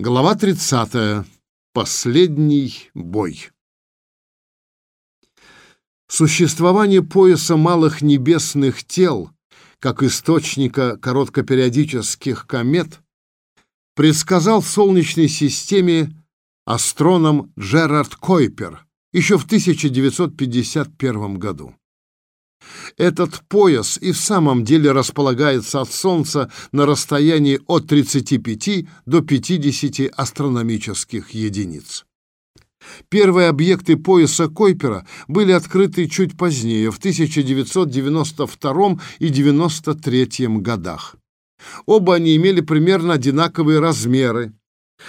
Глава 30. Последний бой. Существование пояса малых небесных тел, как источника короткопериодических комет, предсказал в Солнечной системе астроном Джерард Койпер еще в 1951 году. Этот пояс и в самом деле располагается от Солнца на расстоянии от 35 до 50 астрономических единиц. Первые объекты пояса Койпера были открыты чуть позднее, в 1992 и 1993 годах. Оба они имели примерно одинаковые размеры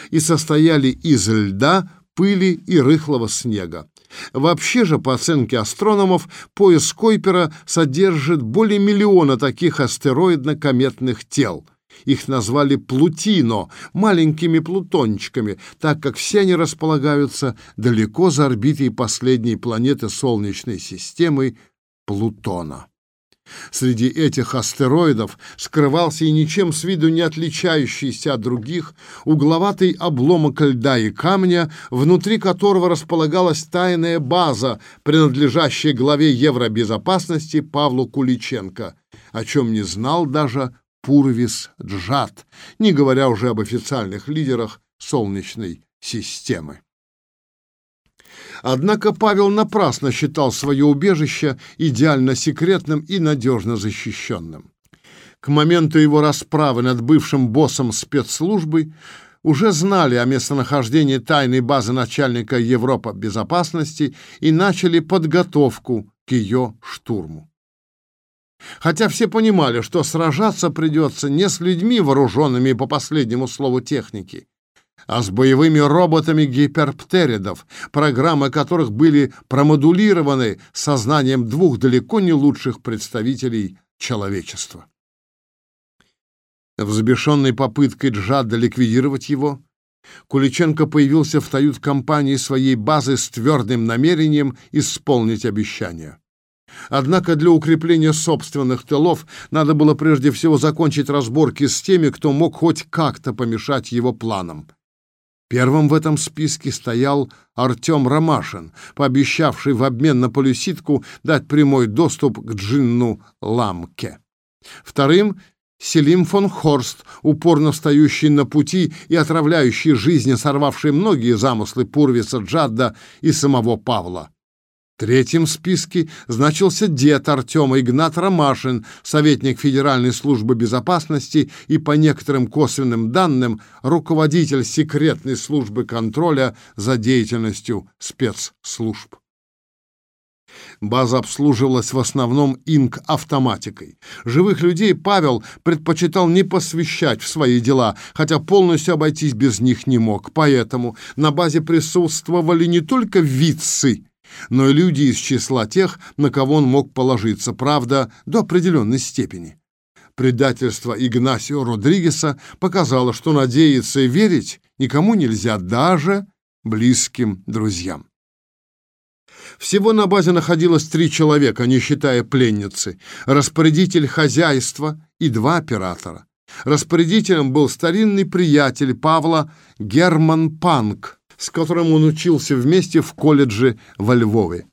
и состояли из льда, пыли и рыхлого снега. Вообще же, по оценке астрономов, пояс Койпера содержит более миллиона таких астероидно-кометных тел. Их назвали Плутино, маленькими плутончиками, так как все они располагаются далеко за орбитой последней планеты Солнечной системы Плутона. Среди этих астероидов скрывался и ничем с виду не отличающийся от других угловатый обломок льда и камня, внутри которого располагалась тайная база, принадлежащая главе Евробезопасности Павлу Куличенко, о чем не знал даже Пурвис Джат, не говоря уже об официальных лидерах Солнечной системы. Однако Павел напрасно считал свое убежище идеально секретным и надежно защищенным. К моменту его расправы над бывшим боссом спецслужбы уже знали о местонахождении тайной базы начальника Европа безопасности и начали подготовку к ее штурму. Хотя все понимали, что сражаться придется не с людьми, вооруженными по последнему слову техники, а с боевыми роботами гиперптеридов, программы которых были промодулированы сознанием двух далеко не лучших представителей человечества. Взбешенной попыткой Джада ликвидировать его, Куличенко появился в кают-компании своей базы с твердым намерением исполнить обещание. Однако для укрепления собственных тылов надо было прежде всего закончить разборки с теми, кто мог хоть как-то помешать его планам. Первым в этом списке стоял Артем Ромашин, пообещавший в обмен на полюситку дать прямой доступ к джинну Ламке. Вторым — Селим фон Хорст, упорно стоящий на пути и отравляющий жизни, сорвавший многие замыслы Пурвиса Джадда и самого Павла третьем списке значился дед Артема Игнат Ромашин, советник Федеральной службы безопасности и, по некоторым косвенным данным, руководитель секретной службы контроля за деятельностью спецслужб. База обслуживалась в основном инк-автоматикой. Живых людей Павел предпочитал не посвящать в свои дела, хотя полностью обойтись без них не мог. Поэтому на базе присутствовали не только вицы, но и люди из числа тех, на кого он мог положиться, правда, до определенной степени. Предательство Игнасио Родригеса показало, что надеяться и верить никому нельзя, даже близким друзьям. Всего на базе находилось три человека, не считая пленницы, распорядитель хозяйства и два оператора. Распорядителем был старинный приятель Павла Герман Панк, с которым он учился вместе в колледже во Львове.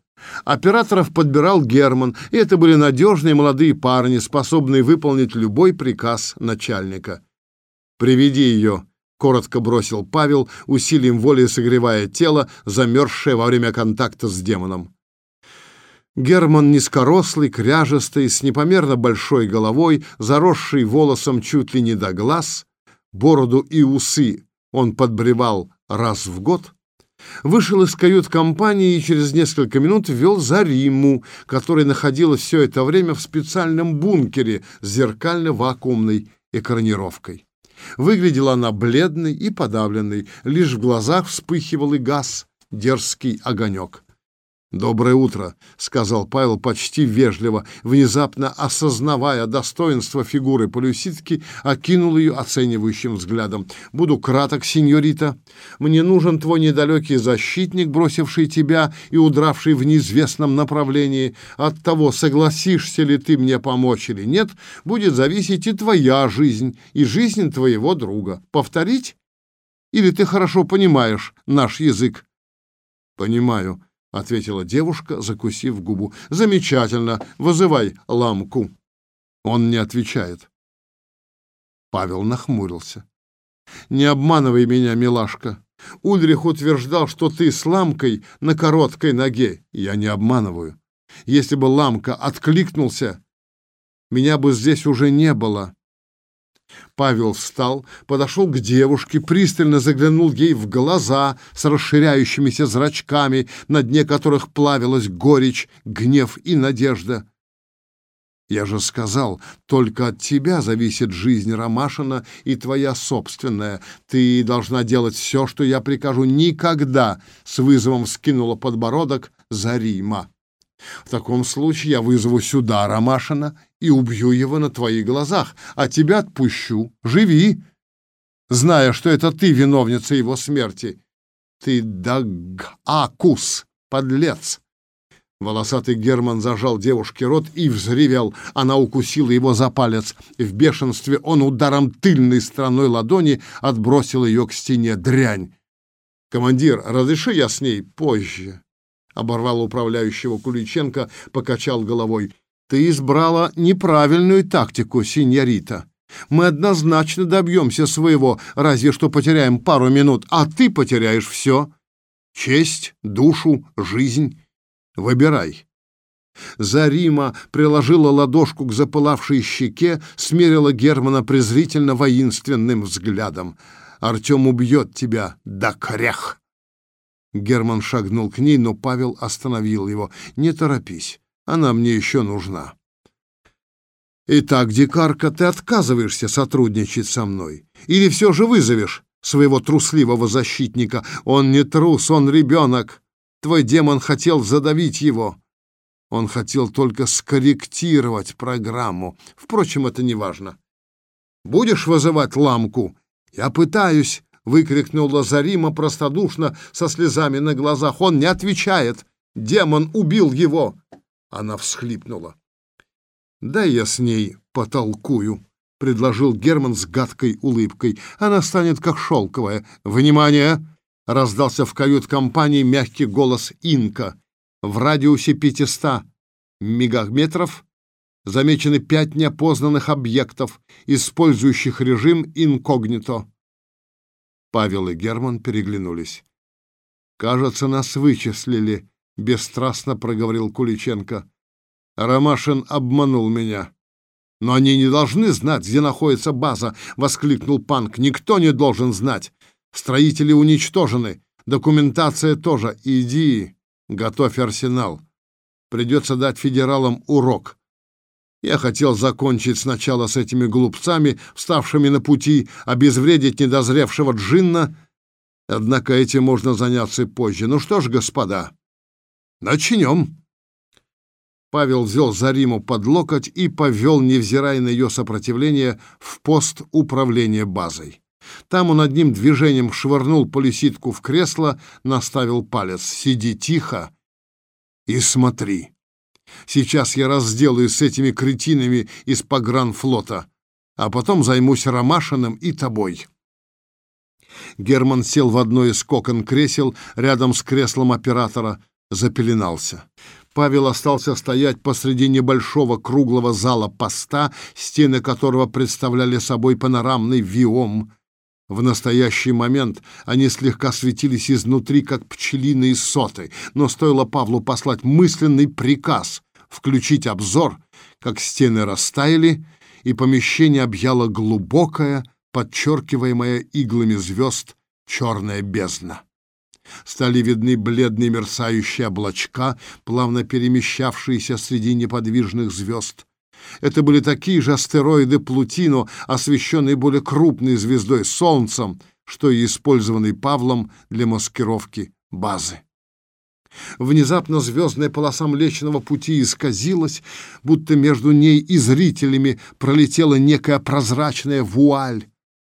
Операторов подбирал Герман, и это были надежные молодые парни, способные выполнить любой приказ начальника. «Приведи ее», — коротко бросил Павел, усилием воли согревая тело, замерзшее во время контакта с демоном. Герман низкорослый, кряжестый, с непомерно большой головой, заросший волосом чуть ли не до глаз, бороду и усы он подбревал раз в год, вышел из кают-компании и через несколько минут вел за Риму, которая находилась все это время в специальном бункере с зеркально-вакуумной экранировкой. Выглядела она бледной и подавленной, лишь в глазах вспыхивал и газ, дерзкий огонек. «Доброе утро», — сказал Павел почти вежливо, внезапно осознавая достоинство фигуры полюситки, окинул ее оценивающим взглядом. «Буду краток, сеньорита. Мне нужен твой недалекий защитник, бросивший тебя и удравший в неизвестном направлении. От того, согласишься ли ты мне помочь или нет, будет зависеть и твоя жизнь, и жизнь твоего друга. Повторить?» Или ты хорошо понимаешь наш язык?» «Понимаю», — ответила девушка, закусив губу. «Замечательно. Вызывай ламку». Он не отвечает. Павел нахмурился. «Не обманывай меня, милашка. Ульрих утверждал, что ты с ламкой на короткой ноге. Я не обманываю. Если бы ламка откликнулся, меня бы здесь уже не было. Павел встал, подошел к девушке, пристально заглянул ей в глаза с расширяющимися зрачками, на дне которых плавилась горечь, гнев и надежда. Я же сказал, только от тебя зависит жизнь Ромашина и твоя собственная. Ты должна делать все, что я прикажу. Никогда, с вызовом скинула подбородок Зарима. В таком случае я вызову сюда Ромашина и убью его на твоих глазах, а тебя отпущу. Живи, зная, что это ты виновница его смерти. Ты дагакус, подлец. Волосатый Герман зажал девушке рот и взревел. Она укусила его за палец. В бешенстве он ударом тыльной стороной ладони отбросил ее к стене. Дрянь! «Командир, разреши я с ней позже?» Оборвал управляющего Куличенко, покачал головой. «Ты избрала неправильную тактику, синьорита. Мы однозначно добьемся своего, разве что потеряем пару минут, а ты потеряешь все. Честь, душу, жизнь». Выбирай. Зарима приложила ладошку к запылавшей щеке, смерила Германа презрительно воинственным взглядом. «Артем убьет тебя, да корях!» Герман шагнул к ней, но Павел остановил его. «Не торопись, она мне еще нужна». «Итак, дикарка, ты отказываешься сотрудничать со мной? Или все же вызовешь своего трусливого защитника? Он не трус, он ребенок!» Твой демон хотел задавить его. Он хотел только скорректировать программу. Впрочем, это не важно. Будешь вызывать ламку? Я пытаюсь, выкрикнул Лазарима простодушно, со слезами на глазах. Он не отвечает. Демон убил его. Она всхлипнула. Да я с ней потолкую, предложил Герман с гадкой улыбкой. Она станет как шелковая. Внимание! раздался в кают-компании мягкий голос Инка. В радиусе 500 мегаметров замечены пять неопознанных объектов, использующих режим инкогнито. Павел и Герман переглянулись. «Кажется, нас вычислили», — бесстрастно проговорил Куличенко. «Ромашин обманул меня». «Но они не должны знать, где находится база!» — воскликнул Панк. «Никто не должен знать! Строители уничтожены. Документация тоже. Иди, готовь арсенал. Придется дать федералам урок. Я хотел закончить сначала с этими глупцами, вставшими на пути, обезвредить недозревшего джинна, однако этим можно заняться позже. Ну что ж, господа, начнем. Павел взял Зариму под локоть и повел, невзирая на ее сопротивление, в пост управления базой. Там он одним движением швырнул полиситку в кресло, наставил палец. «Сиди тихо и смотри. Сейчас я разделаюсь с этими кретинами из погранфлота, а потом займусь Ромашиным и тобой». Герман сел в одно из кокон кресел рядом с креслом оператора, запеленался. Павел остался стоять посреди небольшого круглого зала поста, стены которого представляли собой панорамный виом в настоящий момент они слегка светились изнутри, как пчелиные соты, но стоило Павлу послать мысленный приказ включить обзор, как стены растаяли, и помещение объяло глубокая, подчеркиваемая иглами звезд, черная бездна. Стали видны бледные мерцающие облачка, плавно перемещавшиеся среди неподвижных звезд. Это были такие же астероиды Плутино, освещенные более крупной звездой Солнцем, что и использованный Павлом для маскировки базы. Внезапно звездная полоса Млечного Пути исказилась, будто между ней и зрителями пролетела некая прозрачная вуаль.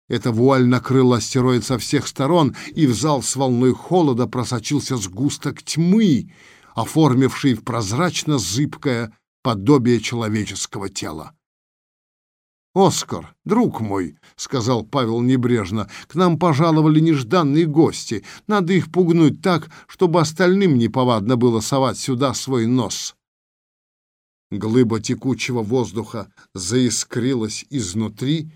Эта вуаль накрыла астероид со всех сторон, и в зал с волной холода просочился сгусток тьмы, оформивший в прозрачно-зыбкое подобие человеческого тела. «Оскар, друг мой», — сказал Павел небрежно, — «к нам пожаловали нежданные гости. Надо их пугнуть так, чтобы остальным неповадно было совать сюда свой нос». Глыба текучего воздуха заискрилась изнутри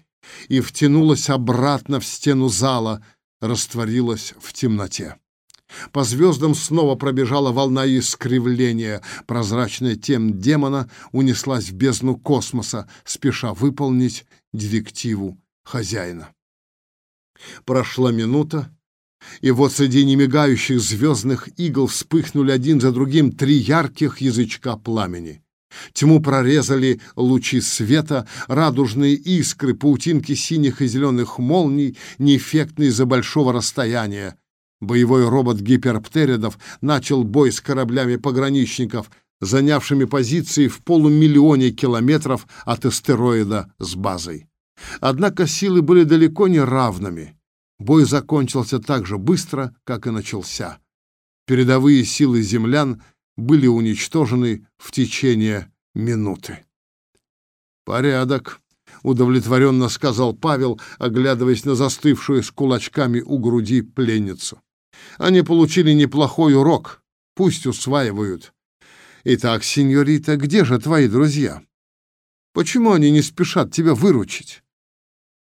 и втянулась обратно в стену зала, растворилась в темноте. По звездам снова пробежала волна искривления. Прозрачная тем демона унеслась в бездну космоса, спеша выполнить директиву хозяина. Прошла минута, и вот среди немигающих звездных игл вспыхнули один за другим три ярких язычка пламени. Тьму прорезали лучи света, радужные искры, паутинки синих и зеленых молний, неэффектные из-за большого расстояния. Боевой робот гиперптеридов начал бой с кораблями пограничников, занявшими позиции в полумиллионе километров от астероида с базой. Однако силы были далеко не равными. Бой закончился так же быстро, как и начался. Передовые силы землян были уничтожены в течение минуты. «Порядок», — удовлетворенно сказал Павел, оглядываясь на застывшую с кулачками у груди пленницу. Они получили неплохой урок. Пусть усваивают. Итак, сеньорита, где же твои друзья? Почему они не спешат тебя выручить?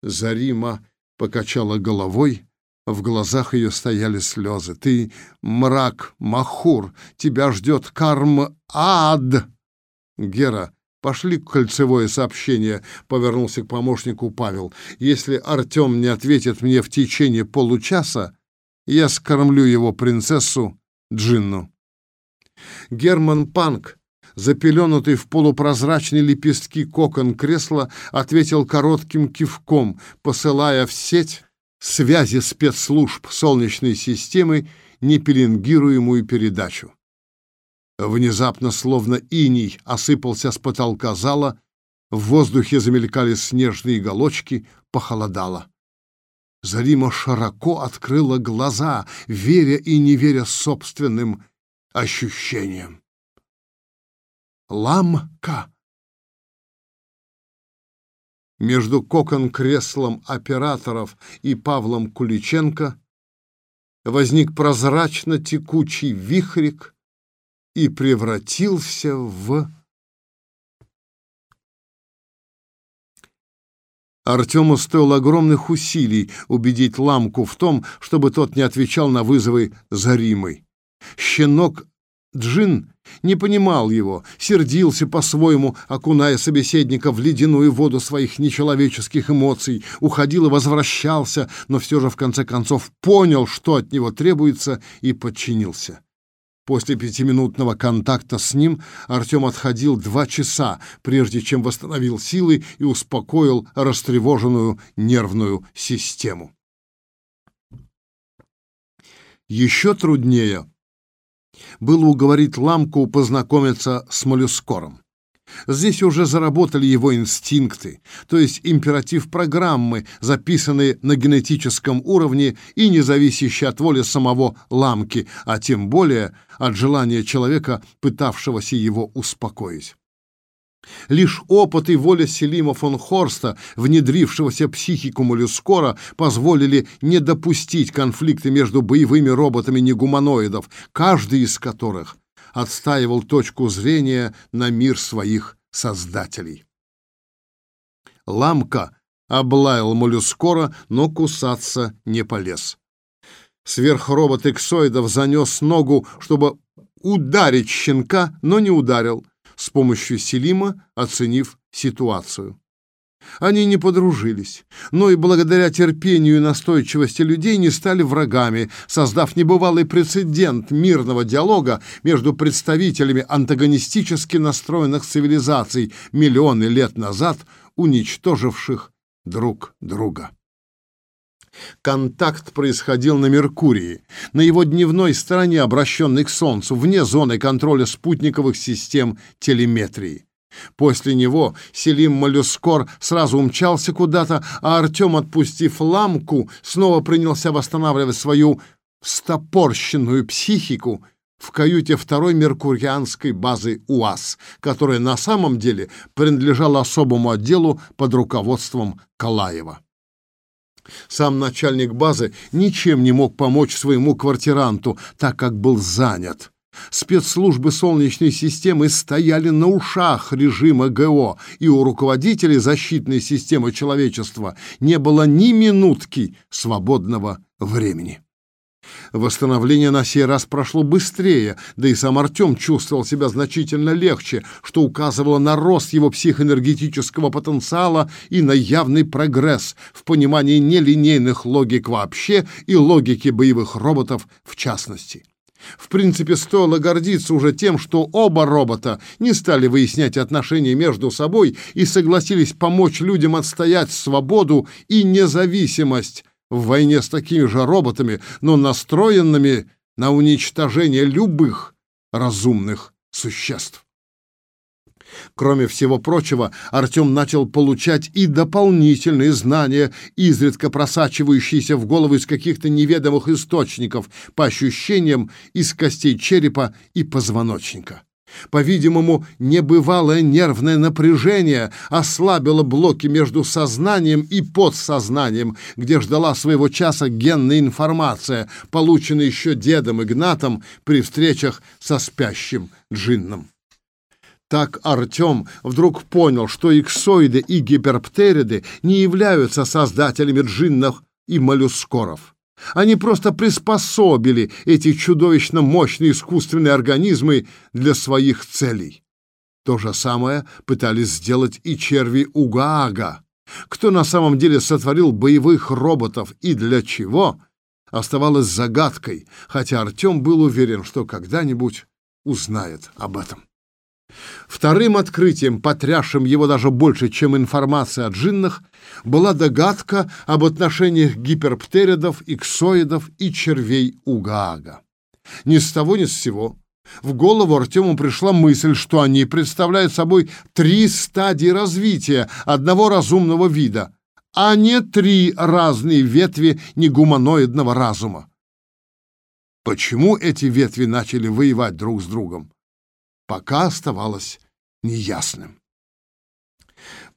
Зарима покачала головой, в глазах ее стояли слезы. Ты мрак, Махур, тебя ждет карм-ад. Гера, пошли кольцевое сообщение, повернулся к помощнику Павел. Если Артем не ответит мне в течение получаса, я скормлю его принцессу Джинну. Герман Панк, запеленутый в полупрозрачные лепестки кокон кресла, ответил коротким кивком, посылая в сеть связи спецслужб Солнечной системы непеленгируемую передачу. Внезапно, словно иней, осыпался с потолка зала, в воздухе замелькали снежные галочки, похолодало. Зарима широко открыла глаза, веря и не веря собственным ощущениям. Ламка! Между кокон-креслом операторов и Павлом Куличенко возник прозрачно-текучий вихрик и превратился в Артему стоило огромных усилий убедить Ламку в том, чтобы тот не отвечал на вызовы Заримой. Щенок Джин не понимал его, сердился по-своему, окуная собеседника в ледяную воду своих нечеловеческих эмоций, уходил и возвращался, но все же в конце концов понял, что от него требуется, и подчинился. После пятиминутного контакта с ним Артем отходил два часа, прежде чем восстановил силы и успокоил растревоженную нервную систему. Еще труднее было уговорить Ламку познакомиться с моллюскором. Здесь уже заработали его инстинкты, то есть императив программы, записанные на генетическом уровне и не зависящие от воли самого ламки, а тем более от желания человека, пытавшегося его успокоить. Лишь опыт и воля Селима фон Хорста, внедрившегося психику моллюскора, позволили не допустить конфликта между боевыми роботами-негуманоидов, каждый из которых отстаивал точку зрения на мир своих создателей. Ламка облаял моллюскора, но кусаться не полез. Сверхробот эксоидов занес ногу, чтобы ударить щенка, но не ударил, с помощью Селима оценив ситуацию. Они не подружились, но и благодаря терпению и настойчивости людей не стали врагами, создав небывалый прецедент мирного диалога между представителями антагонистически настроенных цивилизаций миллионы лет назад, уничтоживших друг друга. Контакт происходил на Меркурии, на его дневной стороне, обращенной к Солнцу, вне зоны контроля спутниковых систем телеметрии. После него Селим Моллюскор сразу умчался куда-то, а Артем, отпустив ламку, снова принялся восстанавливать свою стопорщенную психику, в каюте второй меркурианской базы УАЗ, которая на самом деле принадлежала особому отделу под руководством Калаева. Сам начальник базы ничем не мог помочь своему квартиранту, так как был занят. Спецслужбы Солнечной системы стояли на ушах режима ГО, и у руководителей защитной системы человечества не было ни минутки свободного времени. Восстановление на сей раз прошло быстрее, да и сам Артем чувствовал себя значительно легче, что указывало на рост его психоэнергетического потенциала и на явный прогресс в понимании нелинейных логик вообще и логики боевых роботов в частности. В принципе, стоило гордиться уже тем, что оба робота не стали выяснять отношения между собой и согласились помочь людям отстоять свободу и независимость в войне с такими же роботами, но настроенными на уничтожение любых разумных существ. Кроме всего прочего, Артем начал получать и дополнительные знания, изредка просачивающиеся в голову из каких-то неведомых источников, по ощущениям из костей черепа и позвоночника. По-видимому, небывалое нервное напряжение ослабило блоки между сознанием и подсознанием, где ждала своего часа генная информация, полученная еще дедом Игнатом при встречах со спящим джинном. Так Артем вдруг понял, что иксоиды и гиперптериды не являются создателями джиннов и моллюскоров. Они просто приспособили эти чудовищно мощные искусственные организмы для своих целей. То же самое пытались сделать и черви Угаага. Кто на самом деле сотворил боевых роботов и для чего, оставалось загадкой, хотя Артем был уверен, что когда-нибудь узнает об этом. Вторым открытием, потрясшим его даже больше, чем информация о джиннах, была догадка об отношениях гиперптеридов, иксоидов и червей Угаага. Ни с того ни с сего в голову Артему пришла мысль, что они представляют собой три стадии развития одного разумного вида, а не три разные ветви негуманоидного разума. Почему эти ветви начали воевать друг с другом? Пока оставалось неясным.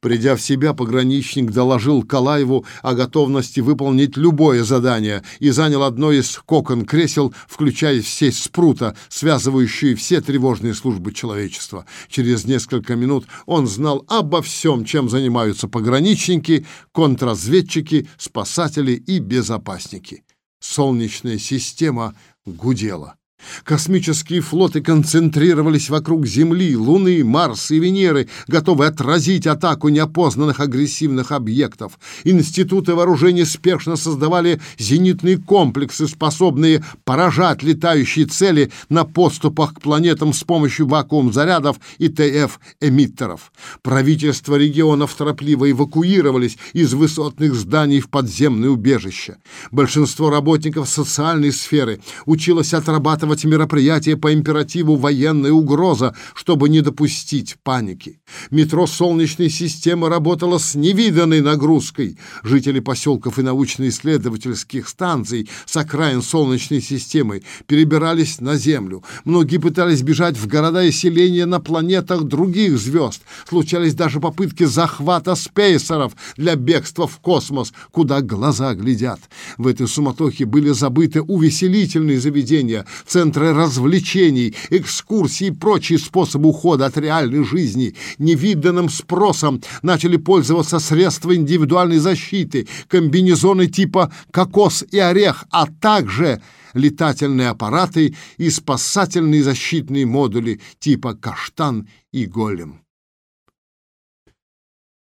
Придя в себя, пограничник доложил Калаеву о готовности выполнить любое задание и занял одно из кокон-кресел, включая сеть спрута, связывающую все тревожные службы человечества. Через несколько минут он знал обо всем, чем занимаются пограничники, контрразведчики, спасатели и безопасники. Солнечная система гудела. Космические флоты концентрировались вокруг Земли, Луны, Марса и Венеры, готовые отразить атаку неопознанных агрессивных объектов. Институты вооружения спешно создавали зенитные комплексы, способные поражать летающие цели на подступах к планетам с помощью вакуум-зарядов и ТФ-эмиттеров. Правительства регионов торопливо эвакуировались из высотных зданий в подземные убежища. Большинство работников социальной сферы училось отрабатывать планировать мероприятия по императиву «военная угроза», чтобы не допустить паники. Метро Солнечной системы работало с невиданной нагрузкой. Жители поселков и научно-исследовательских станций с окраин Солнечной системы перебирались на Землю. Многие пытались бежать в города и селения на планетах других звезд. Случались даже попытки захвата спейсеров для бегства в космос, куда глаза глядят. В этой суматохе были забыты увеселительные заведения, центры развлечений, экскурсии и прочие способы ухода от реальной жизни. Невиданным спросом начали пользоваться средства индивидуальной защиты, комбинезоны типа «кокос и орех», а также летательные аппараты и спасательные защитные модули типа «каштан» и «голем».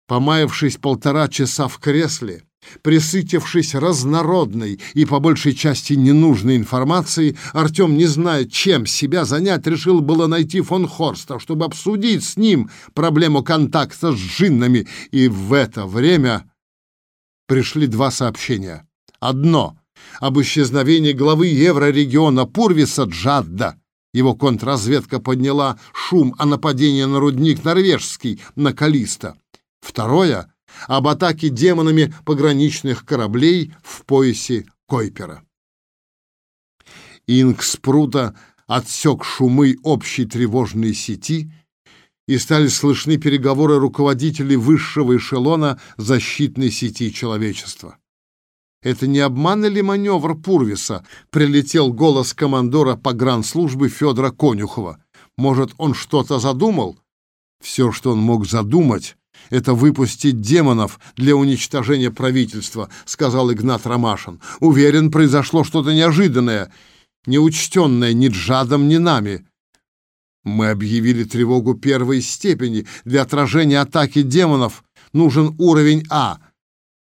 Помаявшись полтора часа в кресле, Присытившись разнородной и по большей части ненужной информацией, Артем, не зная, чем себя занять, решил было найти фон Хорста, чтобы обсудить с ним проблему контакта с джиннами, и в это время пришли два сообщения. Одно — об исчезновении главы еврорегиона Пурвиса Джадда. Его контрразведка подняла шум о нападении на рудник норвежский на Калиста. Второе — об атаке демонами пограничных кораблей в поясе Койпера. Инг Спрута отсек шумы общей тревожной сети, и стали слышны переговоры руководителей высшего эшелона защитной сети человечества. Это не обман или маневр Пурвиса? Прилетел голос командора погранслужбы Федора Конюхова. Может, он что-то задумал? Все, что он мог задумать, это выпустить демонов для уничтожения правительства, сказал Игнат Ромашин. Уверен, произошло что-то неожиданное, неучтенное ни Джадом, ни нами. Мы объявили тревогу первой степени. Для отражения атаки демонов нужен уровень А.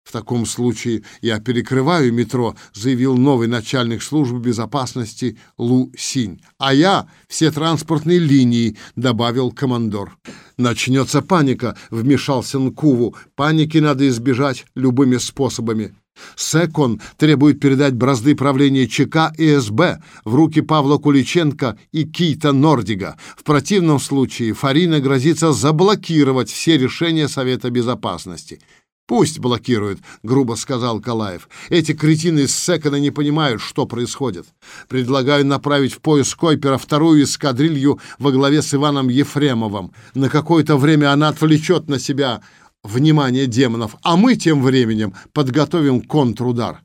В таком случае я перекрываю метро, заявил новый начальник службы безопасности Лу Синь. А я все транспортные линии, добавил командор. Начнется паника, вмешался Нкуву. Паники надо избежать любыми способами. Секон требует передать бразды правления ЧК и СБ в руки Павла Куличенко и Кита Нордига. В противном случае Фарина грозится заблокировать все решения Совета Безопасности. «Пусть блокируют», — грубо сказал Калаев. «Эти кретины из Секона не понимают, что происходит. Предлагаю направить в пояс Койпера вторую эскадрилью во главе с Иваном Ефремовым. На какое-то время она отвлечет на себя внимание демонов, а мы тем временем подготовим контрудар».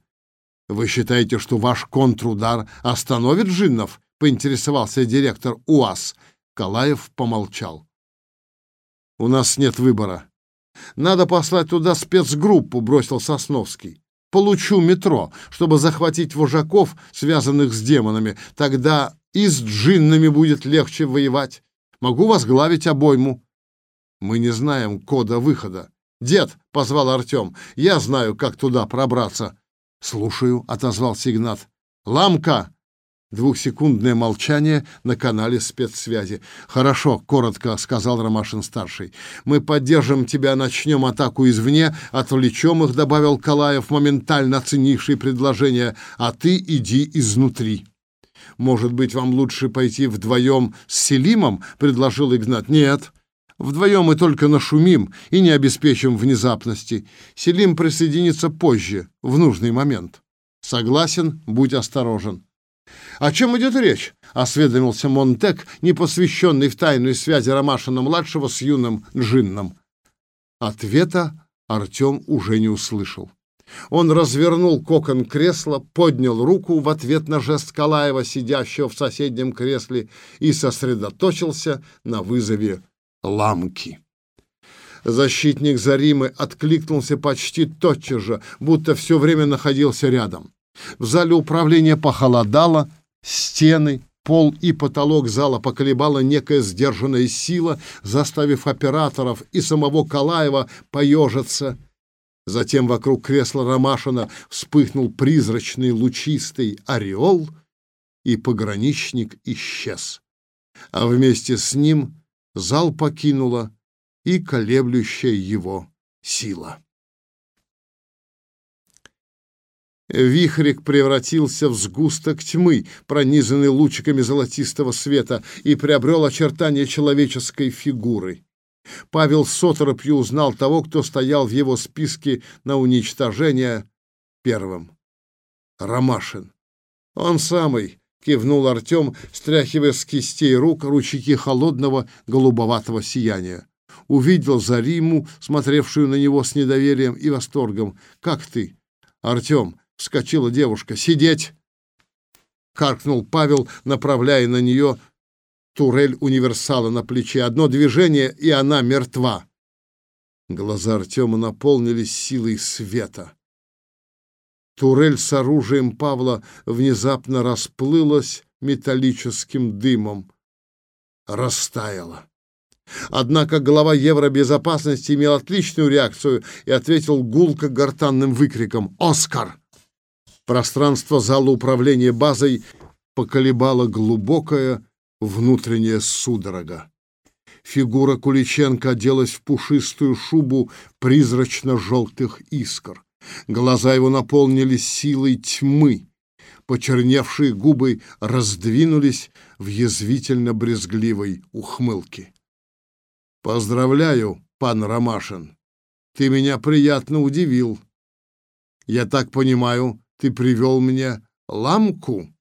«Вы считаете, что ваш контрудар остановит джиннов?» — поинтересовался директор УАЗ. Калаев помолчал. «У нас нет выбора», надо послать туда спецгруппу, бросил Сосновский. Получу метро, чтобы захватить вожаков, связанных с демонами. Тогда и с джиннами будет легче воевать. Могу возглавить обойму. Мы не знаем кода выхода. Дед, позвал Артем, я знаю, как туда пробраться. Слушаю, отозвался Игнат. Ламка, Двухсекундное молчание на канале спецсвязи. «Хорошо», — коротко сказал Ромашин-старший. «Мы поддержим тебя, начнем атаку извне, отвлечем их», — добавил Калаев, моментально оценивший предложение, «а ты иди изнутри». «Может быть, вам лучше пойти вдвоем с Селимом?» — предложил Игнат. «Нет». Вдвоем мы только нашумим и не обеспечим внезапности. Селим присоединится позже, в нужный момент. Согласен, будь осторожен. «О чем идет речь?» — осведомился Монтек, не посвященный в тайную связи Ромашина-младшего с юным Джинном. Ответа Артем уже не услышал. Он развернул кокон кресла, поднял руку в ответ на жест Калаева, сидящего в соседнем кресле, и сосредоточился на вызове ламки. Защитник Заримы откликнулся почти тотчас же, будто все время находился рядом. В зале управления похолодало, стены, пол и потолок зала поколебала некая сдержанная сила, заставив операторов и самого Калаева поежиться. Затем вокруг кресла Ромашина вспыхнул призрачный лучистый ореол, и пограничник исчез. А вместе с ним зал покинула и колеблющая его сила. Вихрик превратился в сгусток тьмы, пронизанный лучиками золотистого света, и приобрел очертания человеческой фигуры. Павел Соторопью узнал того, кто стоял в его списке на уничтожение первым. Ромашин. Он самый, кивнул Артем, стряхивая с кистей рук ручейки холодного голубоватого сияния. Увидел Зариму, смотревшую на него с недоверием и восторгом. «Как ты?» «Артем, вскочила девушка. «Сидеть!» — каркнул Павел, направляя на нее турель универсала на плече. Одно движение, и она мертва. Глаза Артема наполнились силой света. Турель с оружием Павла внезапно расплылась металлическим дымом. Растаяла. Однако глава Евробезопасности имел отличную реакцию и ответил гулко гортанным выкриком «Оскар!». Пространство зала управления базой поколебала глубокая внутренняя судорога. Фигура Куличенко оделась в пушистую шубу призрачно-желтых искр. Глаза его наполнились силой тьмы. Почерневшие губы раздвинулись в язвительно-брезгливой ухмылке. «Поздравляю, пан Ромашин. Ты меня приятно удивил. Я так понимаю, ты привел мне ламку?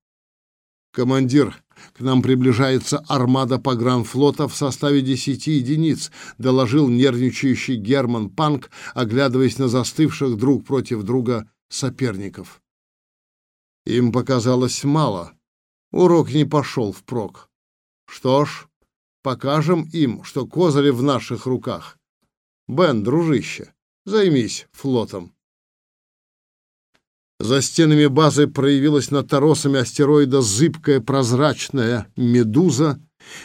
Командир, К нам приближается армада погранфлота в составе десяти единиц, доложил нервничающий Герман Панк, оглядываясь на застывших друг против друга соперников. Им показалось мало. Урок не пошел впрок. Что ж, покажем им, что козыри в наших руках. Бен, дружище, займись флотом. За стенами базы проявилась над торосами астероида зыбкая прозрачная медуза,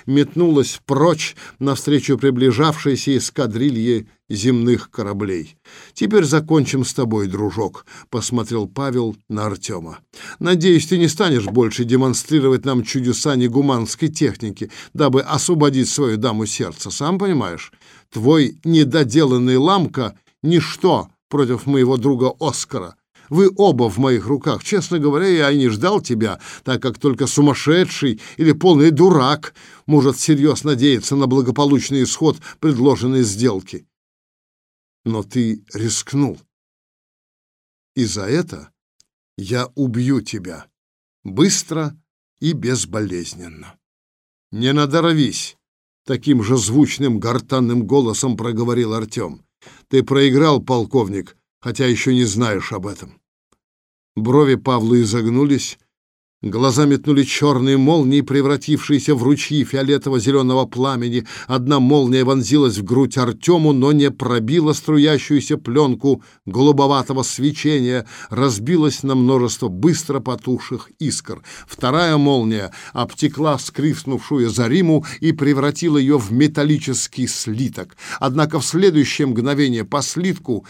метнулась прочь навстречу приближавшейся эскадрилье земных кораблей. «Теперь закончим с тобой, дружок», — посмотрел Павел на Артема. «Надеюсь, ты не станешь больше демонстрировать нам чудеса негуманской техники, дабы освободить свою даму сердца, сам понимаешь? Твой недоделанный ламка — ничто против моего друга Оскара». Вы оба в моих руках. Честно говоря, я и не ждал тебя, так как только сумасшедший или полный дурак может всерьез надеяться на благополучный исход предложенной сделки. Но ты рискнул. И за это я убью тебя. Быстро и безболезненно. Не надорвись, таким же звучным гортанным голосом проговорил Артем. Ты проиграл, полковник, хотя еще не знаешь об этом. Брови Павла изогнулись, глаза метнули черные молнии, превратившиеся в ручьи фиолетово-зеленого пламени. Одна молния вонзилась в грудь Артему, но не пробила струящуюся пленку голубоватого свечения, разбилась на множество быстро потухших искр. Вторая молния обтекла скрипнувшую Зариму и превратила ее в металлический слиток. Однако в следующее мгновение по слитку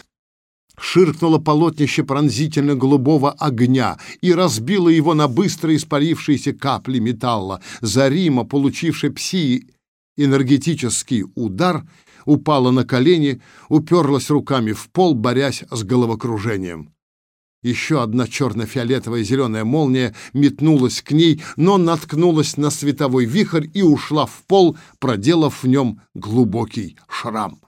ширкнуло полотнище пронзительно-голубого огня и разбило его на быстро испарившиеся капли металла. Зарима, получившая пси энергетический удар, упала на колени, уперлась руками в пол, борясь с головокружением. Еще одна черно-фиолетовая зеленая молния метнулась к ней, но наткнулась на световой вихрь и ушла в пол, проделав в нем глубокий шрам.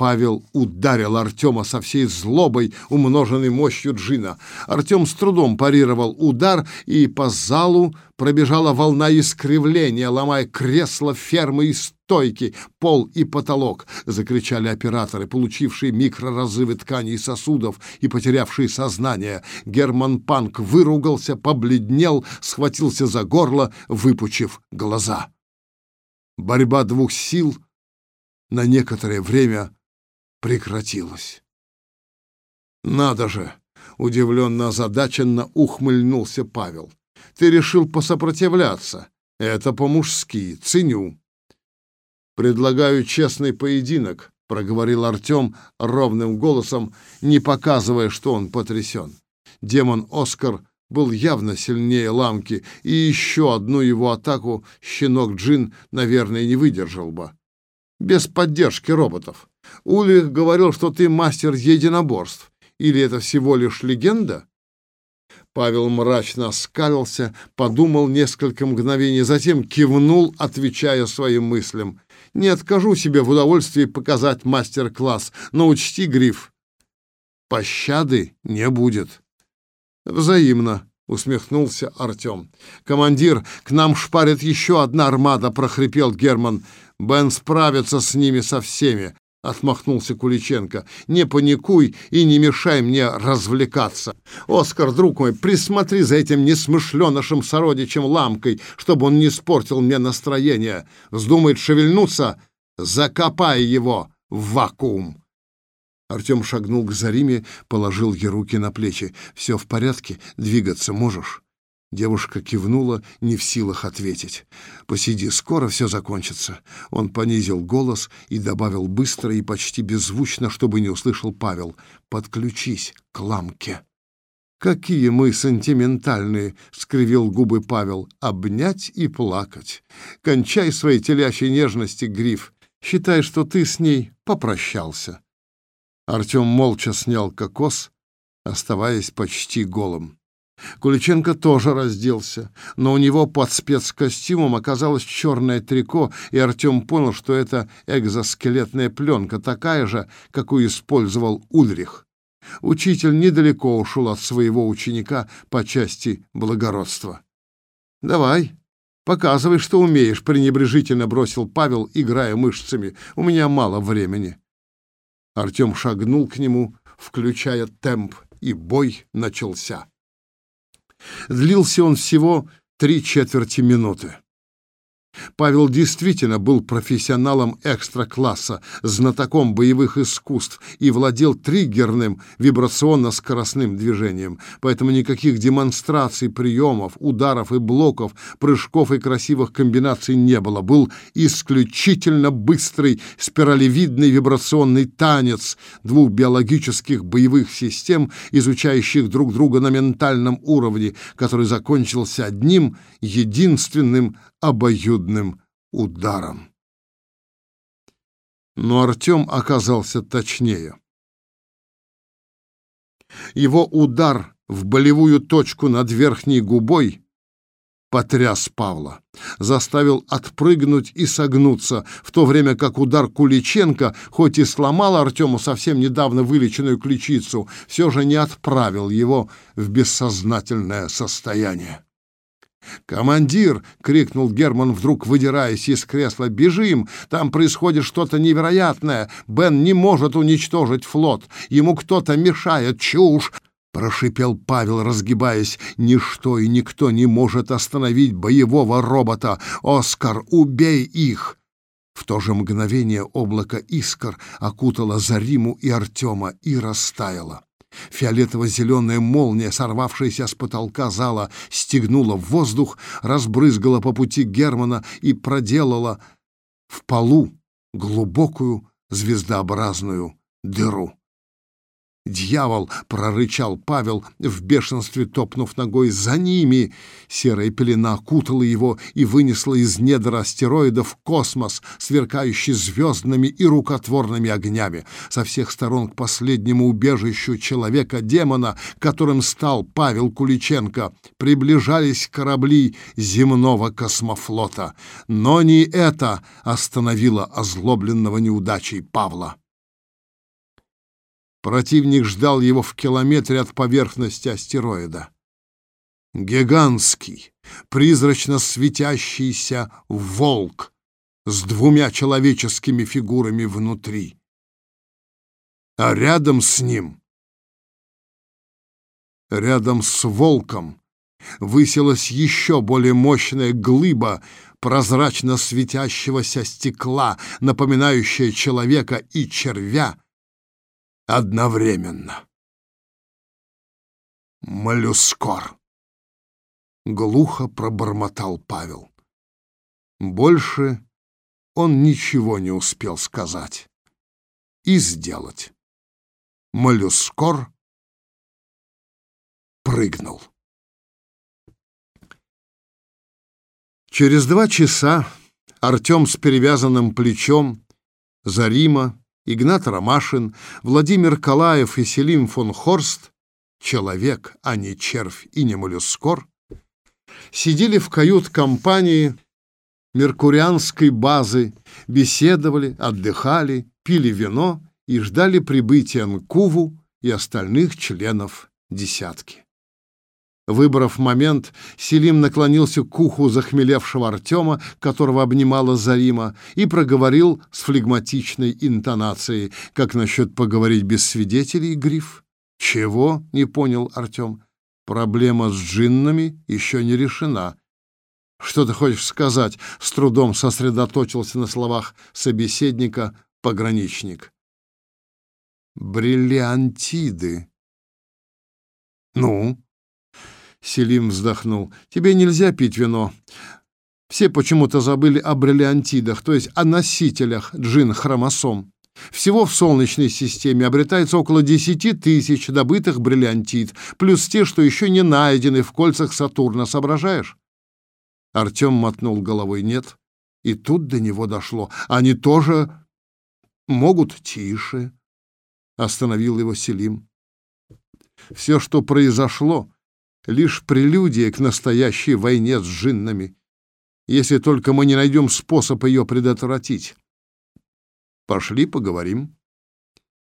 Павел ударил Артема со всей злобой, умноженной мощью джина. Артем с трудом парировал удар, и по залу пробежала волна искривления, ломая кресла, фермы и стойки, пол и потолок. Закричали операторы, получившие микроразрывы тканей и сосудов и потерявшие сознание. Герман Панк выругался, побледнел, схватился за горло, выпучив глаза. Борьба двух сил на некоторое время прекратилось. «Надо же!» — удивленно озадаченно ухмыльнулся Павел. «Ты решил посопротивляться. Это по-мужски. Ценю». «Предлагаю честный поединок», — проговорил Артем ровным голосом, не показывая, что он потрясен. Демон Оскар был явно сильнее ламки, и еще одну его атаку щенок Джин, наверное, не выдержал бы. Без поддержки роботов. Ульрих говорил, что ты мастер единоборств. Или это всего лишь легенда? Павел мрачно оскалился, подумал несколько мгновений, затем кивнул, отвечая своим мыслям. «Не откажу себе в удовольствии показать мастер-класс, но учти, Гриф, пощады не будет». «Взаимно», — усмехнулся Артем. «Командир, к нам шпарит еще одна армада», — прохрипел Герман. «Бен справится с ними со всеми. — отмахнулся Куличенко. «Не паникуй и не мешай мне развлекаться. Оскар, друг мой, присмотри за этим несмышленышем сородичем ламкой, чтобы он не испортил мне настроение. Вздумает шевельнуться — закопай его в вакуум». Артем шагнул к Зариме, положил ей руки на плечи. «Все в порядке? Двигаться можешь?» Девушка кивнула, не в силах ответить. «Посиди, скоро все закончится». Он понизил голос и добавил быстро и почти беззвучно, чтобы не услышал Павел. «Подключись к ламке». «Какие мы сентиментальные!» — скривил губы Павел. «Обнять и плакать. Кончай свои телящей нежности, Гриф. Считай, что ты с ней попрощался». Артем молча снял кокос, оставаясь почти голым. Куличенко тоже разделся, но у него под спецкостюмом оказалось черное трико, и Артем понял, что это экзоскелетная пленка, такая же, какую использовал Ульрих. Учитель недалеко ушел от своего ученика по части благородства. «Давай, Показывай, что умеешь, пренебрежительно бросил Павел, играя мышцами. У меня мало времени. Артем шагнул к нему, включая темп, и бой начался. Длился он всего три четверти минуты. Павел действительно был профессионалом экстра-класса, знатоком боевых искусств и владел триггерным вибрационно-скоростным движением. Поэтому никаких демонстраций приемов, ударов и блоков, прыжков и красивых комбинаций не было. Был исключительно быстрый спиралевидный вибрационный танец двух биологических боевых систем, изучающих друг друга на ментальном уровне, который закончился одним единственным обоюдным ударом. Но Артем оказался точнее. Его удар в болевую точку над верхней губой потряс Павла, заставил отпрыгнуть и согнуться, в то время как удар Куличенко, хоть и сломал Артему совсем недавно вылеченную ключицу, все же не отправил его в бессознательное состояние. «Командир!» — крикнул Герман, вдруг выдираясь из кресла. «Бежим! Там происходит что-то невероятное! Бен не может уничтожить флот! Ему кто-то мешает! Чушь!» — прошипел Павел, разгибаясь. «Ничто и никто не может остановить боевого робота! Оскар, убей их!» В то же мгновение облако искр окутало Зариму и Артема и растаяло. Фиолетово-зеленая молния, сорвавшаяся с потолка зала, стегнула в воздух, разбрызгала по пути Германа и проделала в полу глубокую звездообразную дыру. «Дьявол!» — прорычал Павел, в бешенстве топнув ногой за ними. Серая пелена окутала его и вынесла из недр в космос, сверкающий звездными и рукотворными огнями. Со всех сторон к последнему убежищу человека-демона, которым стал Павел Куличенко, приближались корабли земного космофлота. Но не это остановило озлобленного неудачей Павла. Противник ждал его в километре от поверхности астероида. Гигантский, призрачно светящийся волк с двумя человеческими фигурами внутри. А рядом с ним, рядом с волком, высилась еще более мощная глыба прозрачно светящегося стекла, напоминающая человека и червя, одновременно. «Моллюскор!» — глухо пробормотал Павел. Больше он ничего не успел сказать и сделать. Моллюскор прыгнул. Через два часа Артем с перевязанным плечом, Зарима Игнат Ромашин, Владимир Калаев и Селим фон Хорст, человек, а не червь и не моллюскор, сидели в кают-компании меркурианской базы, беседовали, отдыхали, пили вино и ждали прибытия Нкуву и остальных членов десятки. Выбрав момент, Селим наклонился к уху захмелевшего Артема, которого обнимала Зарима, и проговорил с флегматичной интонацией. «Как насчет поговорить без свидетелей, Гриф?» «Чего?» — не понял Артем. «Проблема с джиннами еще не решена». «Что ты хочешь сказать?» — с трудом сосредоточился на словах собеседника пограничник. «Бриллиантиды». «Ну?» Селим вздохнул. «Тебе нельзя пить вино. Все почему-то забыли о бриллиантидах, то есть о носителях джин-хромосом. Всего в Солнечной системе обретается около 10 тысяч добытых бриллиантид, плюс те, что еще не найдены в кольцах Сатурна, соображаешь?» Артем мотнул головой «нет». И тут до него дошло. Они тоже могут тише. Остановил его Селим. Все, что произошло, лишь прелюдия к настоящей войне с джиннами, если только мы не найдем способ ее предотвратить. Пошли поговорим.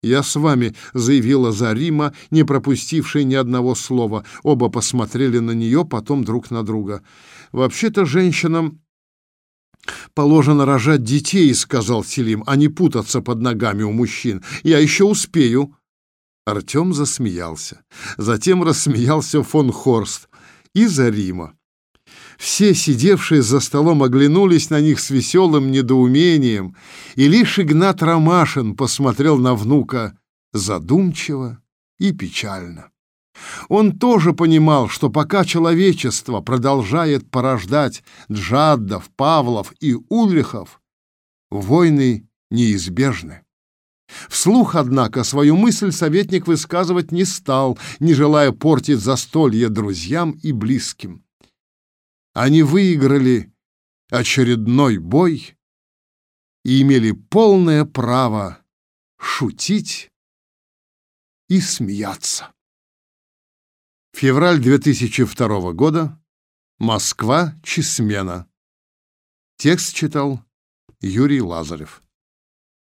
«Я с вами», — заявила Зарима, не пропустившая ни одного слова. Оба посмотрели на нее, потом друг на друга. «Вообще-то женщинам положено рожать детей», — сказал Селим, — «а не путаться под ногами у мужчин. Я еще успею». Артем засмеялся. Затем рассмеялся фон Хорст и Зарима. Все сидевшие за столом оглянулись на них с веселым недоумением, и лишь Игнат Ромашин посмотрел на внука задумчиво и печально. Он тоже понимал, что пока человечество продолжает порождать Джаддов, Павлов и Ульрихов, войны неизбежны. Вслух, однако, свою мысль советник высказывать не стал, не желая портить застолье друзьям и близким. Они выиграли очередной бой и имели полное право шутить и смеяться. Февраль 2002 года. Москва, Чесмена. Текст читал Юрий Лазарев.